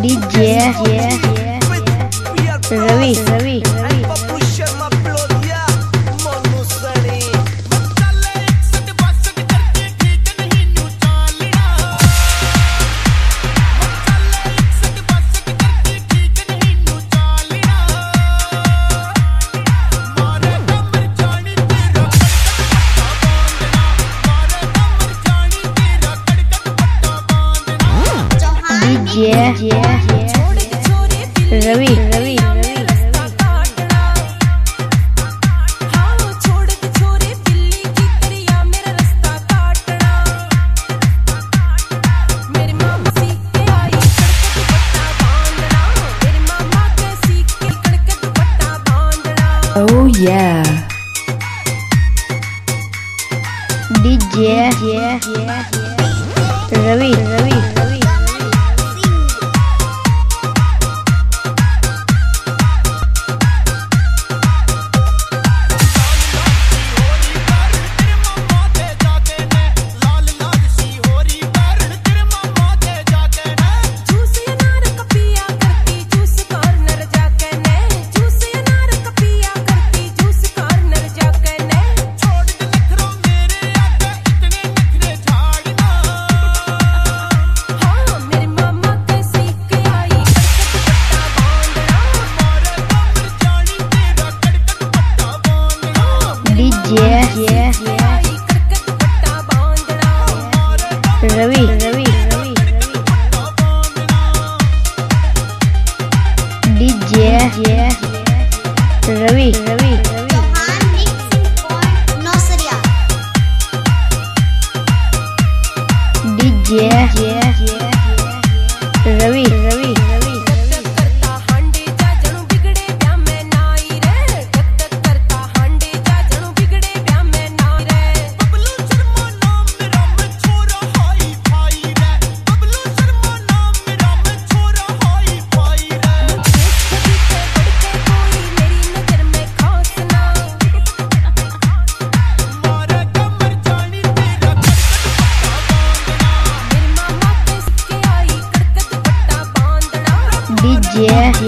DJ DJ, DJ. DJ Ravi. Ravi Oh yeah. Ravi Ravi DJ. Ravi. yes, yes. Ravi, Ravi. DJ, DJ, Ravi, Ravi.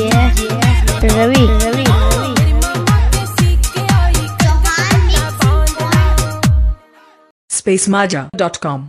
Ravi Ravi DJ Ravi Ravi Chauhan mixing point spacemaja.com